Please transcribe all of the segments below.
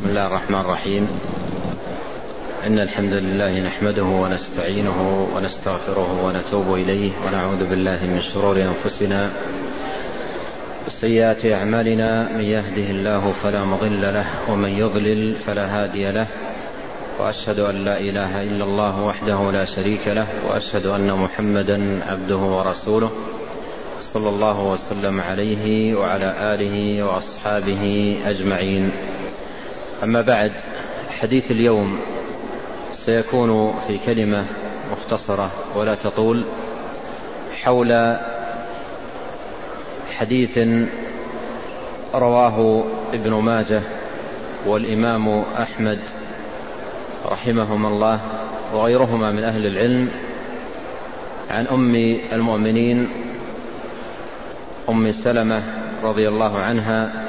بسم الله الرحمن الرحيم. إن الحمد لله نحمده ونستعينه ونستغفره ونتوب إليه ونعوذ بالله من شرور أنفسنا وسيئات أعمالنا. من يهده الله فلا مضل له ومن يضلل فلا هادي له. وأشهد أن لا إله إلا الله وحده لا شريك له وأشهد أن محمدا عبده ورسوله صلى الله وسلم عليه وعلى آله وأصحابه أجمعين. أما بعد حديث اليوم سيكون في كلمة مختصرة ولا تطول حول حديث رواه ابن ماجه والإمام أحمد رحمهما الله وغيرهما من أهل العلم عن أم المؤمنين أم سلمة رضي الله عنها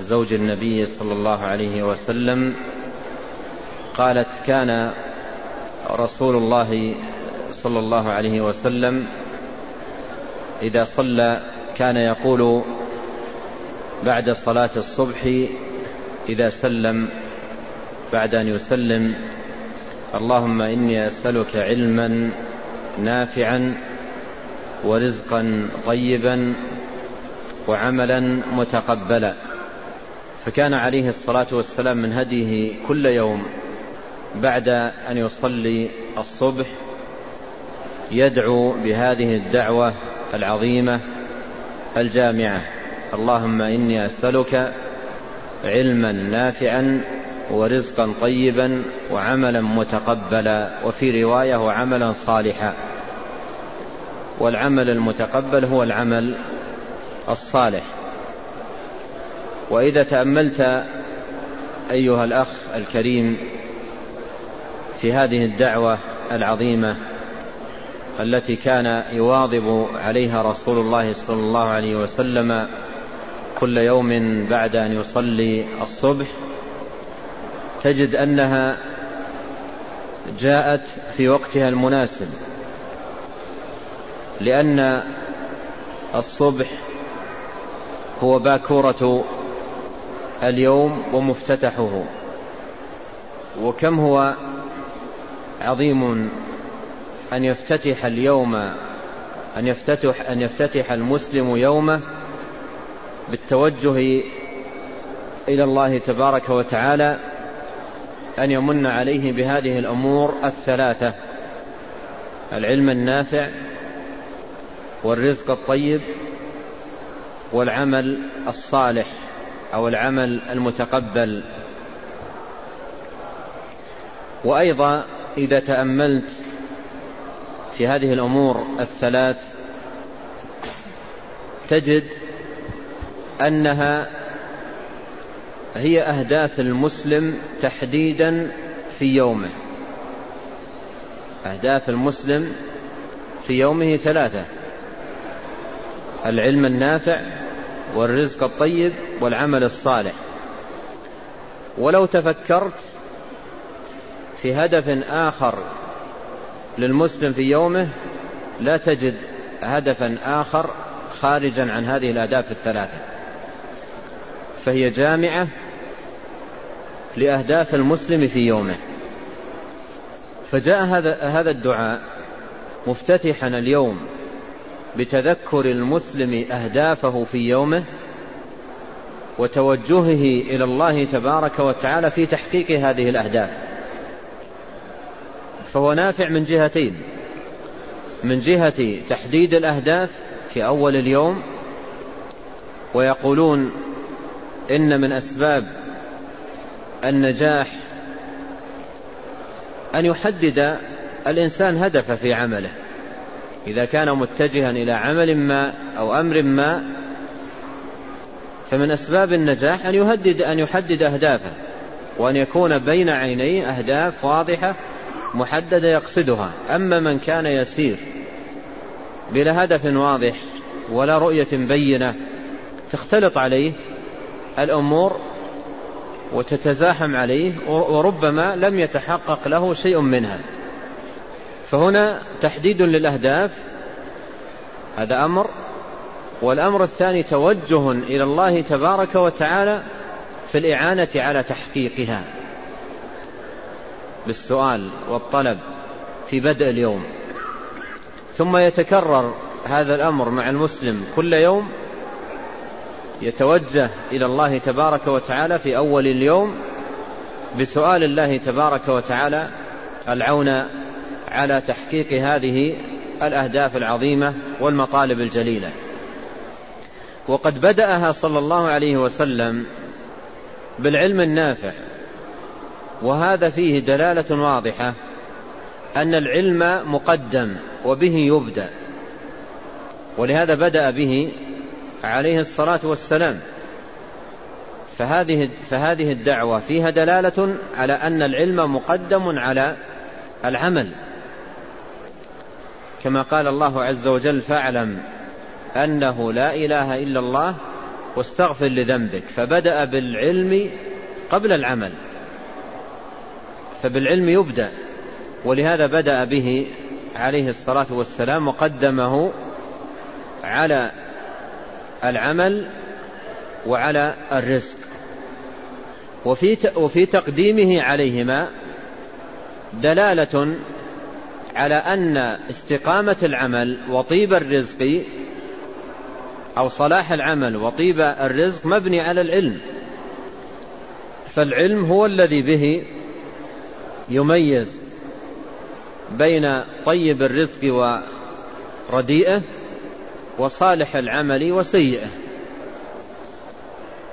زوج النبي صلى الله عليه وسلم قالت كان رسول الله صلى الله عليه وسلم إذا صلى كان يقول بعد صلاة الصبح إذا سلم بعد أن يسلم اللهم إني أسألك علما نافعا ورزقا طيبا وعملا متقبلا فكان عليه الصلاة والسلام من هديه كل يوم بعد أن يصلي الصبح يدعو بهذه الدعوة العظيمة الجامعة. اللهم إني أسألك علما نافعا ورزقا طيبا وعملا متقبلا وفي رواية وعملا صالحا. والعمل المتقبل هو العمل الصالح. وإذا تأملت أيها الأخ الكريم في هذه الدعوة العظيمة التي كان يواظب عليها رسول الله صلى الله عليه وسلم كل يوم بعد أن يصلي الصبح تجد أنها جاءت في وقتها المناسب لأن الصبح هو باكورة اليوم ومفتتحه. وكم هو عظيم أن يفتتح اليوم أن يفتتح أن يفتتح المسلم يومه بالتوجه إلى الله تبارك وتعالى أن يمن عليه بهذه الأمور الثلاثة العلم النافع والرزق الطيب والعمل الصالح. أو العمل المتقبل. وأيضا إذا تأملت في هذه الأمور الثلاث تجد أنها هي أهداف المسلم تحديدا في يومه. أهداف المسلم في يومه ثلاثة العلم النافع والرزق الطيب والعمل الصالح. ولو تفكرت في هدف آخر للمسلم في يومه لا تجد هدفا آخر خارجا عن هذه الأهداف الثلاثة. فهي جامعة لأهداف المسلم في يومه. فجاء هذا هذا الدعاء مفتتحا اليوم بتذكر المسلم أهدافه في يومه وتوجهه إلى الله تبارك وتعالى في تحقيق هذه الأهداف. فهو نافع من جهتين. من جهة تحديد الأهداف في أول اليوم ويقولون إن من أسباب النجاح أن يحدد الإنسان هدفه في عمله. إذا كان متجها إلى عمل ما أو أمر ما فمن أسباب النجاح أن يهدد أن يحدد أهدافه وأن يكون بين عينيه أهداف واضحة محددة يقصدها. أما من كان يسير بلا هدف واضح ولا رؤية بينة تختلط عليه الأمور وتتزاحم عليه وربما لم يتحقق له شيء منها. فهنا تحديد للأهداف. هذا أمر. والأمر الثاني توجه إلى الله تبارك وتعالى في الإعانة على تحقيقها. بالسؤال والطلب في بدء اليوم. ثم يتكرر هذا الأمر مع المسلم كل يوم. يتوجه إلى الله تبارك وتعالى في أول اليوم بسؤال الله تبارك وتعالى العون على تحقيق هذه الأهداف العظيمة والمطالب الجليلة. وقد بدأها صلى الله عليه وسلم بالعلم النافع وهذا فيه دلالة واضحة أن العلم مقدم وبه يبدأ. ولهذا بدأ به عليه الصلاة والسلام. فهذه فهذه الدعوة فيها دلالة على أن العلم مقدم على العمل. كما قال الله عز وجل فاعلم أنه لا إله إلا الله واستغفر لذنبك. فبدأ بالعلم قبل العمل. فبالعلم يبدأ ولهذا بدأ به عليه الصلاة والسلام وقدمه على العمل وعلى الرزق. وفي وفي تقديمه عليهما دلالة على أن استقامة العمل وطيب الرزق أو صلاح العمل وطيب الرزق مبني على العلم. فالعلم هو الذي به يميز بين طيب الرزق ورديئه وصالح العمل وسيئه.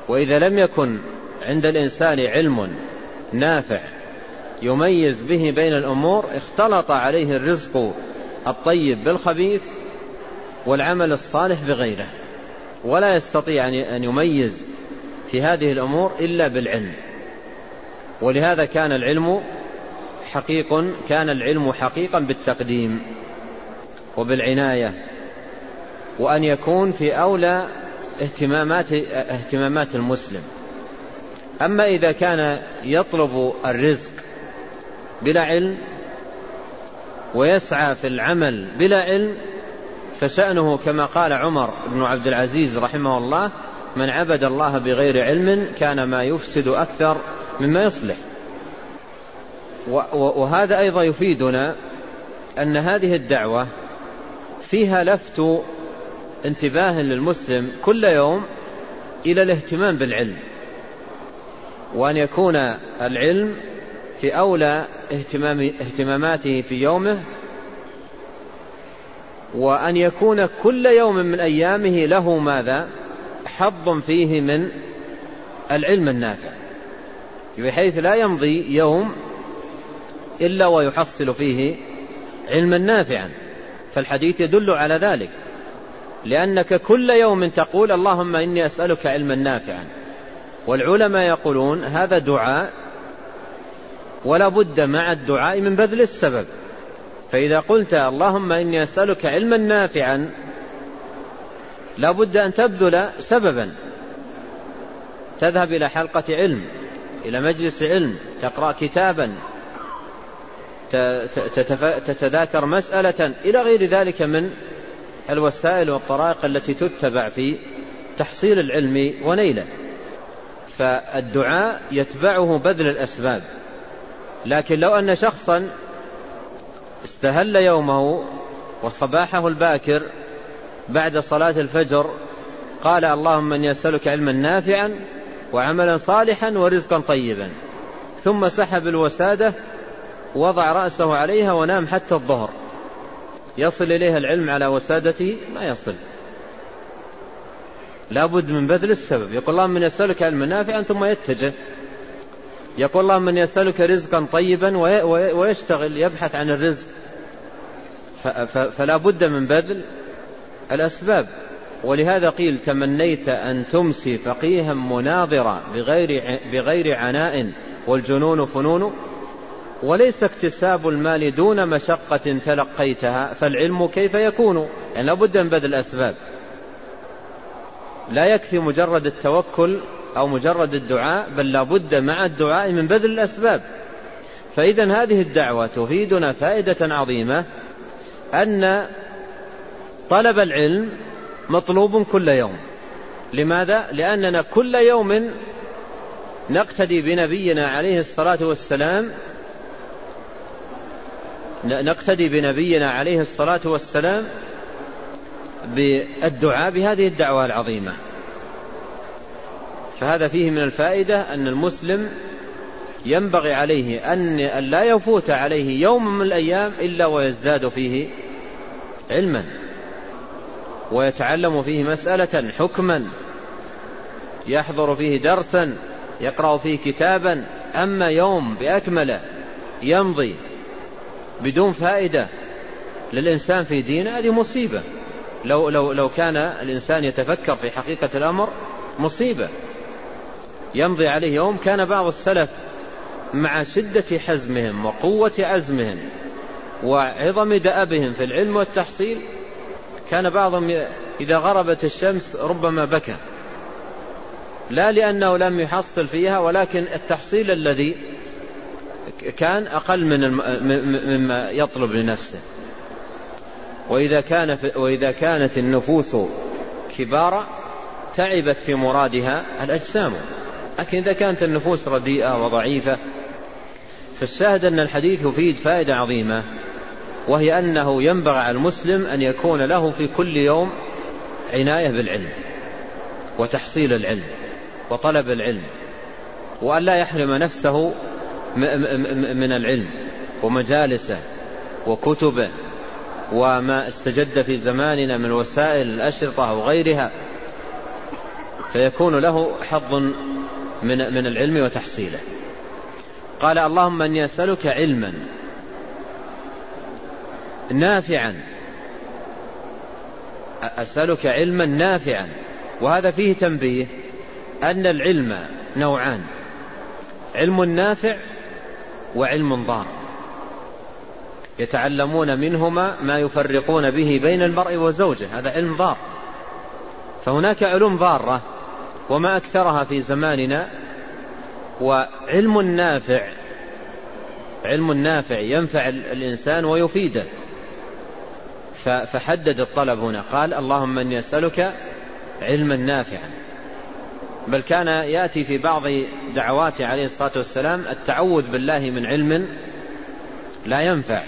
وإذا لم يكن عند الإنسان علم نافع يميز به بين الأمور اختلط عليه الرزق الطيب بالخبيث والعمل الصالح بغيره. ولا يستطيع أن يميز في هذه الأمور إلا بالعلم. ولهذا كان العلم حقيق كان العلم حقيقا بالتقديم وبالعناية. وأن يكون في أولى اهتمامات اهتمامات المسلم. أما إذا كان يطلب الرزق بلا علم ويسعى في العمل بلا علم فشأنه كما قال عمر بن عبد العزيز رحمه الله من عبد الله بغير علم كان ما يفسد أكثر مما يصلح. وهذا أيضا يفيدنا أن هذه الدعوة فيها لفت انتباه للمسلم كل يوم إلى الاهتمام بالعلم وأن يكون العلم في أولى اهتمام اهتماماته في يومه وأن يكون كل يوم من أيامه له ماذا؟ حظ فيه من العلم النافع. بحيث لا يمضي يوم إلا ويحصل فيه علما نافعا. فالحديث يدل على ذلك. لأنك كل يوم تقول اللهم إني أسألك علما نافعا. والعلماء يقولون هذا دعاء ولا بد مع الدعاء من بذل السبب. فإذا قلت اللهم إني أسألك علما نافعا لا بد أن تبذل سببا. تذهب إلى حلقة علم إلى مجلس علم تقرأ كتابا تتذاكر مسألة. إلى غير ذلك من الوسائل والطرائق التي تتبع في تحصيل العلم ونيله. فالدعاء يتبعه بذل الأسباب. لكن لو أن شخصا استهل يومه وصباحه الباكر بعد صلاة الفجر قال اللهم إني أسألك علما نافعا وعملا صالحا ورزقا طيبا. ثم سحب الوسادة وضع رأسه عليها ونام حتى الظهر. يصل إليها العلم على وسادته ما يصل. لابد من بذل السبب. يقول اللهم من يسألك علما نافعا ثم يتجه. يقول اللهم من يسألك رزقا طيبا ويشتغل يبحث عن الرزق. فلا بد من بذل الأسباب. ولهذا قيل تمنيت أن تمسي فقيها مناظرا بغير, بغير عناء والجنون فنون. وليس اكتساب المال دون مشقة تلقيتها فالعلم كيف يكون؟ يعني لابد من بذل الأسباب. لا يكفي مجرد التوكل أو مجرد الدعاء بل لابد مع الدعاء من بذل الأسباب. فإذا هذه الدعوة تفيدنا فائدة عظيمة أن طلب العلم مطلوب كل يوم. لماذا؟ لأننا كل يوم نقتدي بنبينا عليه الصلاة والسلام نقتدي بنبينا عليه الصلاة والسلام بالدعاء بهذه الدعوة العظيمة. فهذا فيه من الفائدة أن المسلم ينبغي عليه أن لا يفوت عليه يوم من الأيام إلا ويزداد فيه علما ويتعلم فيه مسألة حكما يحضر فيه درسا يقرأ فيه كتابا أما يوم بأكمله يمضي بدون فائدة للإنسان في دينه هذه مصيبة. لو, لو, لو كان الإنسان يتفكر في حقيقة الأمر مصيبة. يمضي عليه يوم كان بعض السلف مع شدة حزمهم وقوة عزمهم وعظم دأبهم في العلم والتحصيل كان بعضهم إذا غربت الشمس ربما بكى. لا لأنه لم يحصل فيها ولكن التحصيل الذي كان أقل من مما يطلب لنفسه. وإذا, كان وإذا كانت النفوس كبارا تعبت في مرادها الأجسام. لكن إذا كانت النفوس رديئة وضعيفة فالشاهد أن الحديث يفيد فائدة عظيمة وهي أنه ينبغي على المسلم أن يكون له في كل يوم عناية بالعلم وتحصيل العلم وطلب العلم وأن لا يحرم نفسه من العلم ومجالسه وكتبه وما استجد في زماننا من وسائل الأشرطة وغيرها فيكون له حظ من من العلم وتحصيله. قال اللهم إني أسألك علما نافعا. أسألك علما نافعا. وهذا فيه تنبيه أن العلم نوعان علم نافع وعلم ضار. يتعلمون منهما ما يفرقون به بين المرء وزوجه هذا علم ضار. فهناك علوم ضارة وما أكثرها في زماننا وعلم نافع علم نافع ينفع الإنسان ويفيده. فحدد الطلب هنا. قال اللهم إني أسألك علما نافعا. بل كان يأتي في بعض دعواته عليه الصلاة والسلام التعوذ بالله من علم لا ينفع.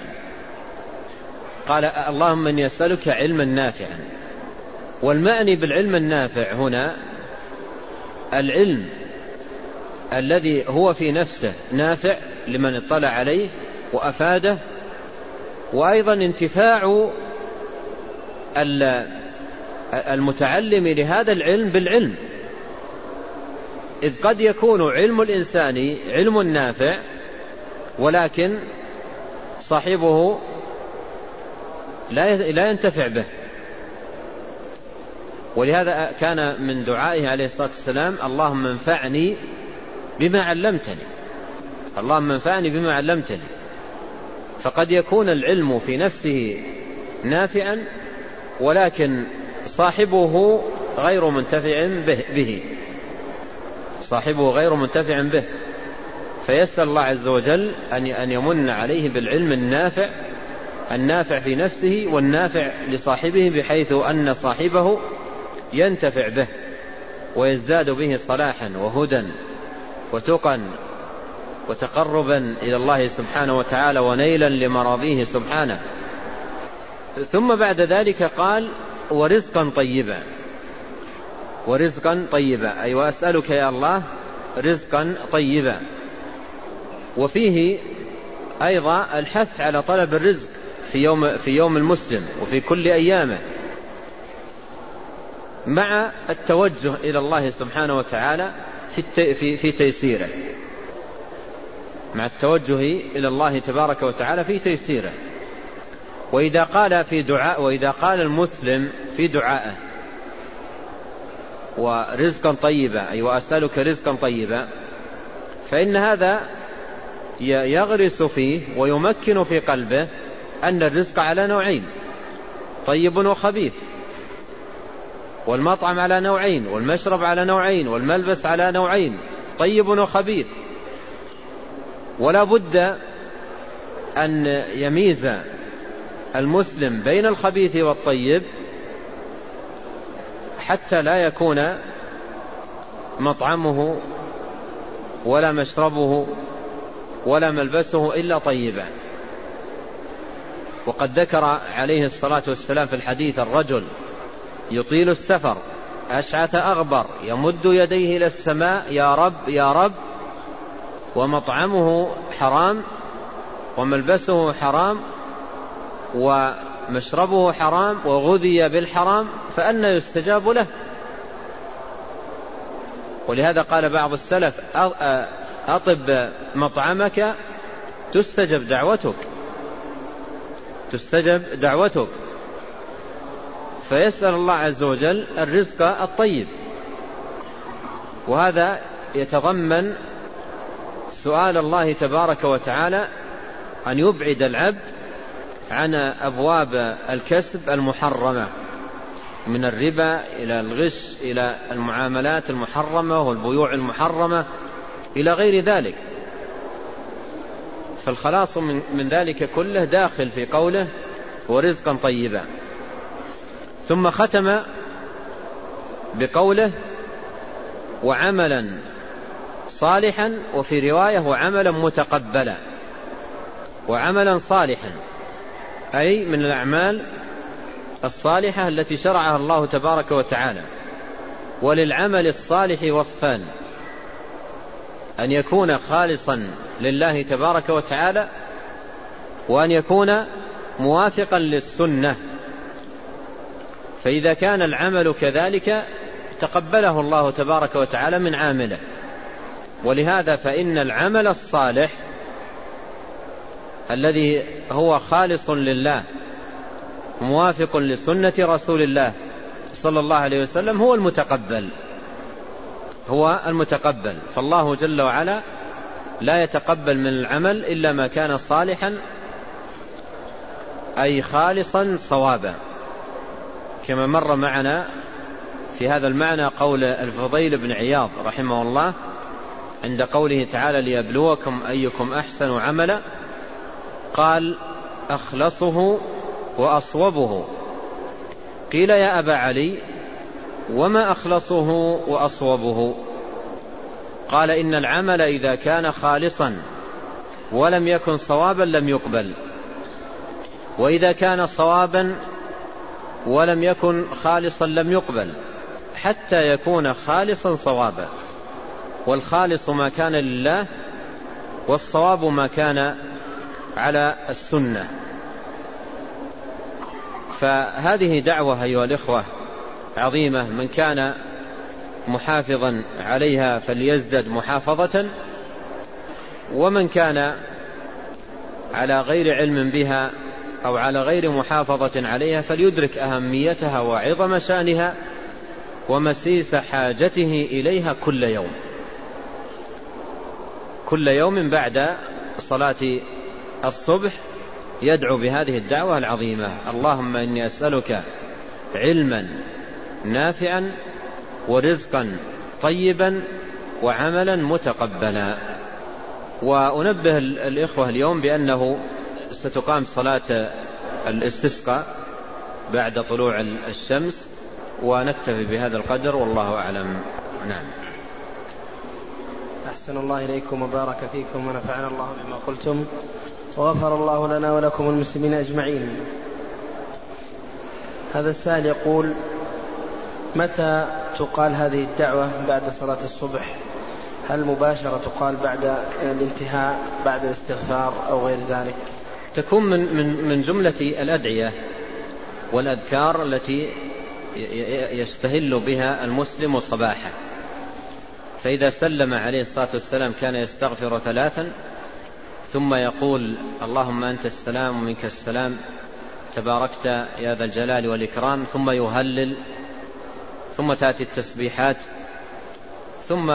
قال اللهم إني أسألك علما نافعا. والمعني بالعلم النافع هنا العلم الذي هو في نفسه نافع لمن اطلع عليه وأفاده وأيضا انتفاع المتعلم لهذا العلم بالعلم. إذ قد يكون علم الإنسان علم نافع ولكن صاحبه لا ينتفع به. ولهذا كان من دعائه عليه الصلاة والسلام اللهم انفعني بما علمتني. اللهم انفعني بما علمتني. فقد يكون العلم في نفسه نافعا ولكن صاحبه غير منتفع به صاحبه غير منتفع به. فيسأل الله عز وجل أن يمن عليه بالعلم النافع النافع في نفسه والنافع لصاحبه بحيث أن صاحبه ينتفع به ويزداد به صلاحا وهدى وتقا وتقربا إلى الله سبحانه وتعالى ونيلا لمراضيه سبحانه. ثم بعد ذلك قال ورزقا طيبا. ورزقا طيبا. أي وأسألك يا الله رزقا طيبا. وفيه أيضا الحث على طلب الرزق في يوم في يوم المسلم وفي كل أيامه. مع التوجه إلى الله سبحانه وتعالى في في في تيسيره. مع التوجه إلى الله تبارك وتعالى في تيسيره. وإذا قال في دعاء وإذا قال المسلم في دعائه ورزقا طيبا أي وأسألك رزقا طيبا فإن هذا يغرس فيه ويمكن في قلبه أن الرزق على نوعين طيب وخبيث. والمطعم على نوعين والمشرب على نوعين والملبس على نوعين طيب وخبيث ولا بد أن يميز المسلم بين الخبيث والطيب حتى لا يكون مطعمه ولا مشربه ولا ملبسه إلا طيبا. وقد ذكر عليه الصلاة والسلام في الحديث الرجل يطيل السفر أشعث أغبر يمد يديه إلى السماء يا رب يا رب. ومطعمه حرام وملبسه حرام ومشربه حرام وغذي بالحرام فأنى يستجاب له. ولهذا قال بعض السلف أطب مطعمك تستجب دعوتك تستجب دعوتك. فيسأل الله عز وجل الرزق الطيب. وهذا يتضمن سؤال الله تبارك وتعالى أن يبعد العبد عن أبواب الكسب المحرمة من الربا إلى الغش إلى المعاملات المحرمة والبيوع المحرمة إلى غير ذلك. فالخلاص من, ذلك كله داخل في قوله ورزقا طيبا. ثم ختم بقوله وعملا صالحا وفي رواية وعملا متقبلا. وعملا صالحا أي من الأعمال الصالحة التي شرعها الله تبارك وتعالى. وللعمل الصالح وصفان أن يكون خالصا لله تبارك وتعالى وأن يكون موافقا للسنة. فإذا كان العمل كذلك تقبله الله تبارك وتعالى من عامله. ولهذا فإن العمل الصالح الذي هو خالص لله موافق لسنة رسول الله صلى الله عليه وسلم هو المتقبل. هو المتقبل. فالله جل وعلا لا يتقبل من العمل إلا ما كان صالحا أي خالصا صوابا. كما مر معنا في هذا المعنى قول الفضيل بن عياض رحمه الله عند قوله تعالى ليبلوكم أيكم أحسن عملا قال أخلصه وأصوبه قيل يا أبا علي وما أخلصه وأصوبه؟ قال إن العمل إذا كان خالصا ولم يكن صوابا لم يقبل وإذا كان صوابا ولم يكن خالصا لم يقبل حتى يكون خالصا صوابا. والخالص ما كان لله والصواب ما كان على السنة. فهذه دعوة أيها الإخوة عظيمة من كان محافظا عليها فليزدد محافظة ومن كان على غير علم بها أو على غير محافظة عليها فليدرك أهميتها وعظم شأنها ومسيس حاجته إليها كل يوم. كل يوم بعد صلاة الصبح يدعو بهذه الدعوة العظيمة. اللهم إني أسألك علما نافعا ورزقا طيبا وعملا متقبلا. وأنبه الإخوة اليوم بأنه ستقام صلاة الاستسقاء بعد طلوع الشمس ونكتفي بهذا القدر والله أعلم. نعم. أحسن الله إليكم وبارك فيكم ونفعنا الله بما قلتم وغفر الله لنا ولكم المسلمين أجمعين. هذا السائل يقول متى تقال هذه الدعوة بعد صلاة الصبح؟ هل مباشرة تقال بعد الانتهاء بعد الاستغفار أو غير ذلك؟ تكون من, من, من جملة الأدعية والأذكار التي يستهل بها المسلم صباحا. فإذا سلم عليه الصلاة والسلام كان يستغفر ثلاثا ثم يقول اللهم أنت السلام ومنك السلام تباركت يا ذا الجلال والإكرام ثم يهلل ثم تأتي التسبيحات ثم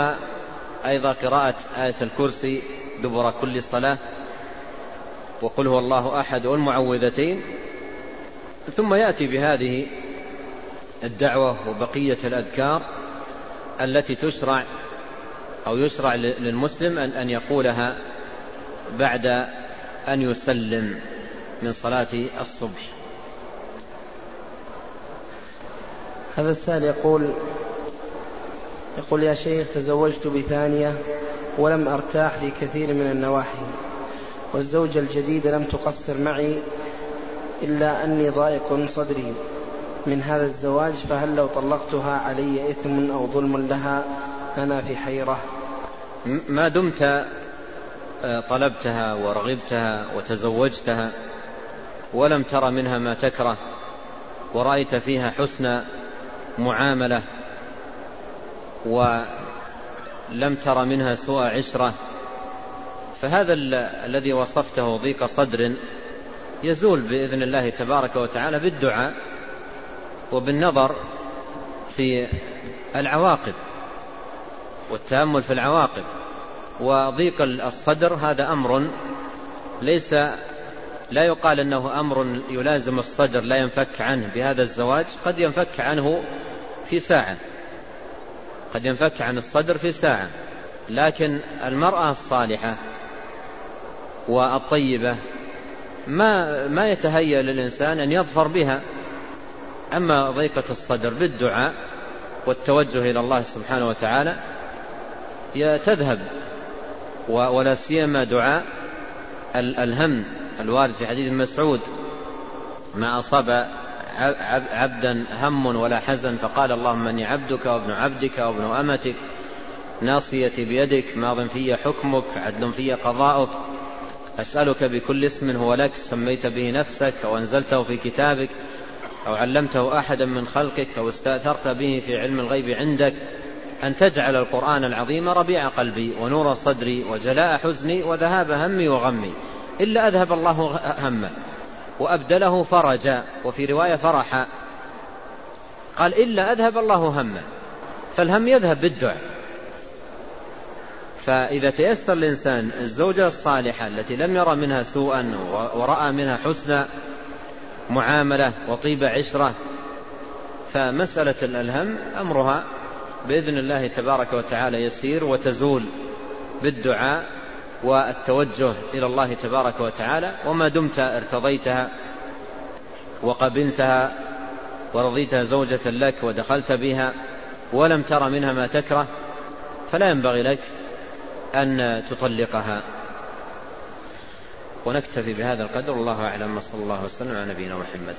أيضا قراءة آية الكرسي دبر كل صلاة وقل هو الله أحد والمعوذتين ثم يأتي بهذه الدعوة وبقية الأذكار التي تشرع أو يشرع للمسلم أن يقولها بعد أن يسلم من صلاة الصبح. هذا السائل يقول يقول يا شيخ تزوجت بثانية ولم أرتاح في كثير من النواحي. والزوجة الجديدة لم تقصر معي إلا أني ضائق صدري. من هذا الزواج فهل لو طلقتها علي إثم أو ظلم لها أنا في حيرة؟ ما دمت آه، طلبتها ورغبتها وتزوجتها ولم تر منها ما تكره ورأيت فيها حسن معاملة ولم تر منها سوء عشرة فهذا الذي وصفته ضيق صدر يزول بإذن الله تبارك وتعالى بالدعاء وبالنظر في العواقب والتأمل في العواقب. وضيق الصدر هذا أمر ليس لا يقال أنه أمر يلازم الصدر لا ينفك عنه. بهذا الزواج قد ينفك عنه في ساعة. قد ينفك عن الصدر في ساعة. لكن المرأة الصالحة والطيبة. ما ما يتهيأ للإنسان أن يظفر بها. أما ضيقة الصدر بالدعاء والتوجه إلى الله سبحانه وتعالى تذهب. ولا سيما دعاء الهم الوارد في حديث مسعود. ما أصاب عبدا هم ولا حزن فقال اللهم إني عبدك وابن عبدك وابن أمتك. ناصيتي بيدك ماض في حكمك عدل في قضاؤك. أسألك بكل اسم هو لك سميت به نفسك أو أنزلته في كتابك أو علمته أحدا من خلقك أو استأثرت به في علم الغيب عندك أن تجعل القرآن العظيم ربيع قلبي ونور صدري وجلاء حزني وذهاب همي وغمي إلا أذهب الله همه وأبدله فرجا وفي رواية فرحا قال إلا أذهب الله همه فالهم يذهب بالدعاء. فإذا تيسر الإنسان الزوجة الصالحة التي لم يرى منها سوءا ورأى منها حسن معاملة وطيب عشرة فمسألة الهم أمرها بإذن الله تبارك وتعالى يسير وتزول بالدعاء والتوجه إلى الله تبارك وتعالى. وما دمت ارتضيتها وقبلتها ورضيتها زوجة لك ودخلت بها ولم تر منها ما تكره فلا ينبغي لك أن تطلقها. ونكتفي بهذا القدر. الله أعلم. صلى الله وسلم على نبينا محمد.